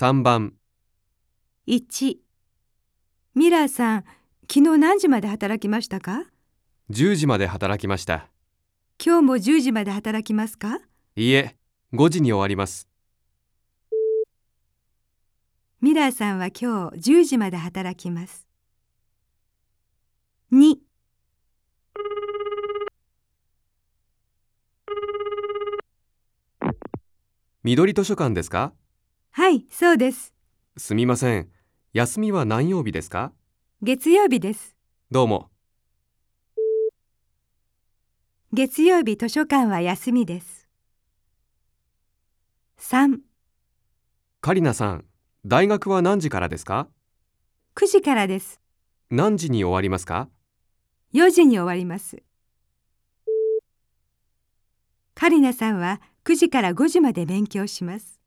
3番、1ミラーさん、昨日何時まで働きましたか？10時まで働きました。今日も10時まで働きますか？いいえ、5時に終わります。ミラーさんは今日10時まで働きます。2緑図書館ですか？はい、そうです。すみません。休みは何曜日ですか？月曜日です。どうも。月曜日図書館は休みです。3、カリナさん、大学は何時からですか？9時からです。何時に終わりますか？4時に終わります。カリナさんは9時から5時まで勉強します。